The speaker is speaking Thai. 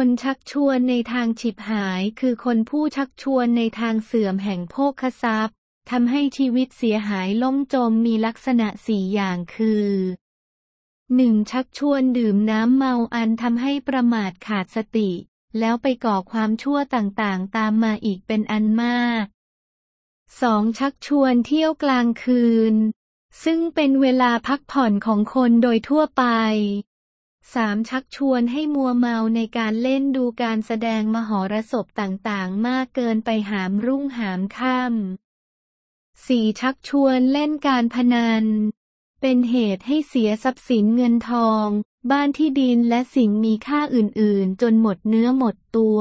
คนชักชวนในทางฉิบหาย คือคนผู้ชักชวนในทางเสื่อมแห่งโภคทรัพย์ทำให้ชีวิตเสียหายล่มจมมีลักษณะสี่อย่างคือ 1. ชักชวนดื่มน้ำเมาอันทำให้ประมาทขาดสติ แล้วไปก่อความชั่วต่างๆ ตามมาอีกเป็นอันมาก 2. ชักชวนเที่ยวกลางคืน ซึ่งเป็นเวลาพักผ่อนของคนโดยทั่วไป 3. ชักชวนให้มัวเมาในการเล่นดูการแสดงมหรสพต่างๆ มากเกินไปหามรุ่งหามค่ำ 4. ชักชวนเล่นการพนัน เป็นเหตุให้เสียทรัพย์สินเงินทอง บ้านที่ดินและสิ่งมีค่าอื่นๆ จนหมดเนื้อหมดตัว